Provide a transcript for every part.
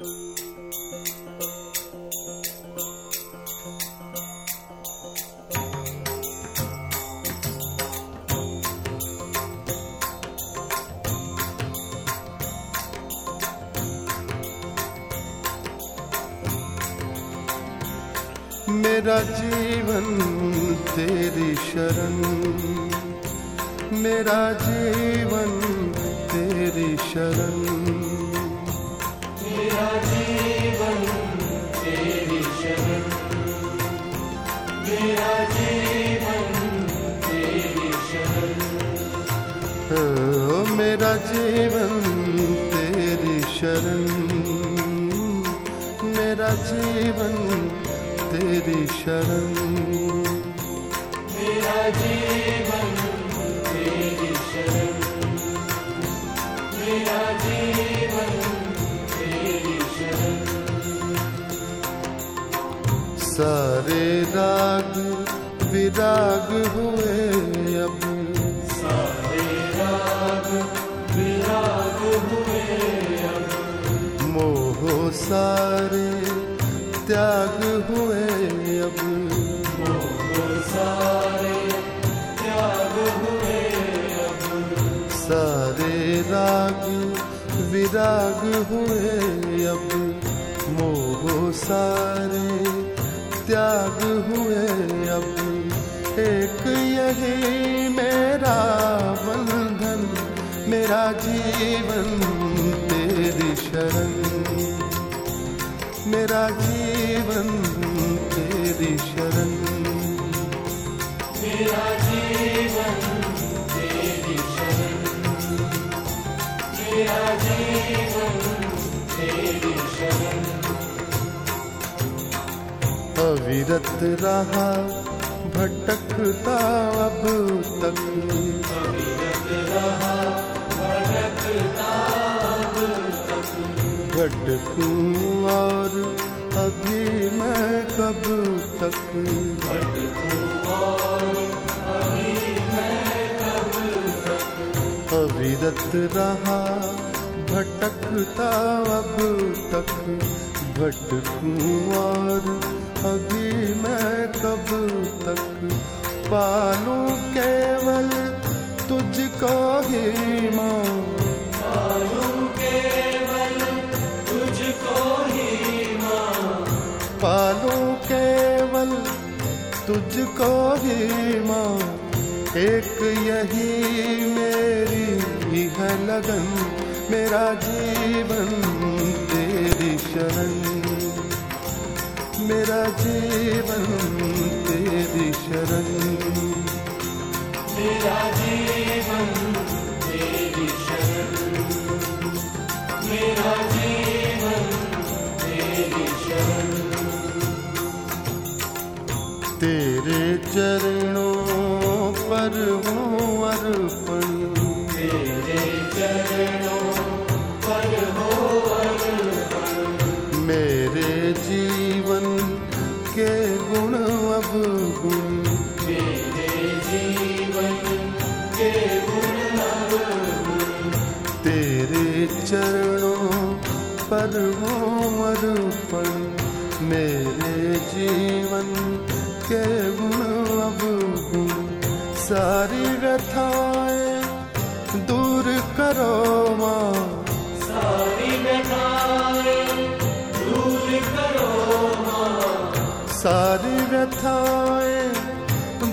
मेरा जीवन तेरी शरण मेरा जीवन तेरी शरण। मेरा जीवन तेरी शरण। मेरा जीवन तेरी शरण। मेरा जीवन सारे राग विराग हुए अब सारे राग विराग हुए अब मोह सारे त्याग हुए अब मोह सारे त्याग हुए अब सारे राग, विराग हुए अब मोह सारे त्याग हुए अब एक यही मेरा बंधन, मेरा जीवन तेरी शरण। मेरा जीवन तेरी शरण। मेरा जीवन अविरत रहा, भटकता अब तक। भटकूं और अभी मैं कब तक? अविरत रहा, भटकता अब तक। भटकूं और अभी मैं कब तक पालूं केवल तुझको ही माँ। पालूं केवल तुझको ही माँ। पालूं केवल तुझको ही माँ। एक यही मेरी है लगन मेरा जीवन तेरी शरण। मेरा जीवन तेरी शरण। मेरा जीवन तेरी शरण। मेरा जीवन तेरी शरण। तेरे चरणों पर हूँ अर्पण। तेरे चरणों पर हो अर्पण। मेरे के गुण अब गुण। मेरे जीवन के गुण अवगुण तेरे चरणों पर हो अर्पण मेरे जीवन के गुण अब गुण। सारी व्यथाएँ सारी व्यथाएँ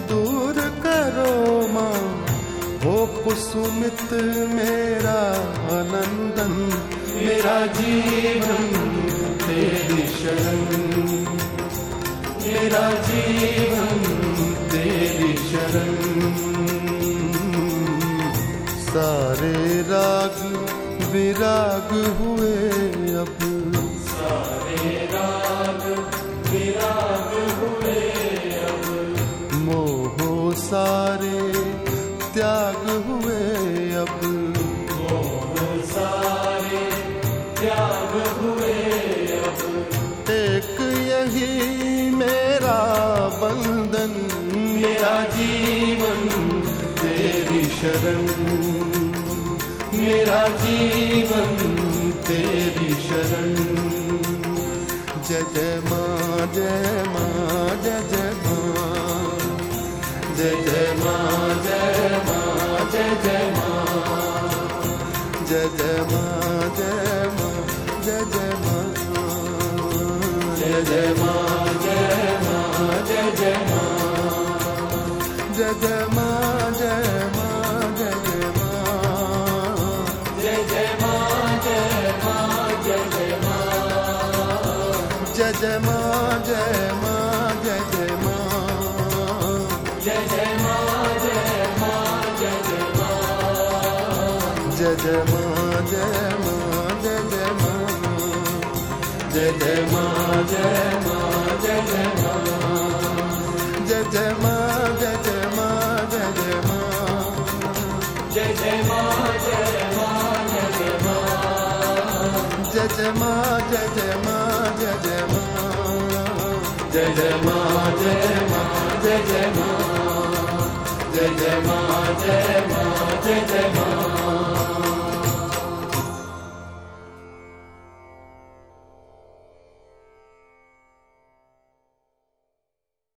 दूर करो माँ। हो कुसुमित मेरा आनंदन, मेरा जीवन, तेरी शरण। मेरा जीवन, तेरी शरण। सारे राग विराग हुए अब। शरण मेरा जीवन तेरी शरण। जय जय माँ जय माँ, जय जय माँ। जय जय माँ जय माँ, जय जय माँ। जय जय माँ जय माँ, जय जय माँ। जय जय जय माँ, जय जय माँ। जय जय जय जय माँ जय माँ जय जय माँ जय जय माँ जय माँ जय जय माँ जय जय माँ जय माँ जय जय माँ जय जय माँ जय माँ जय जय माँ जय जय माँ जय जय माँ जय जय माँ जय जय माँ जय माँ जय जय माँ जय जय माँ जय माँ जय माँ जय माँ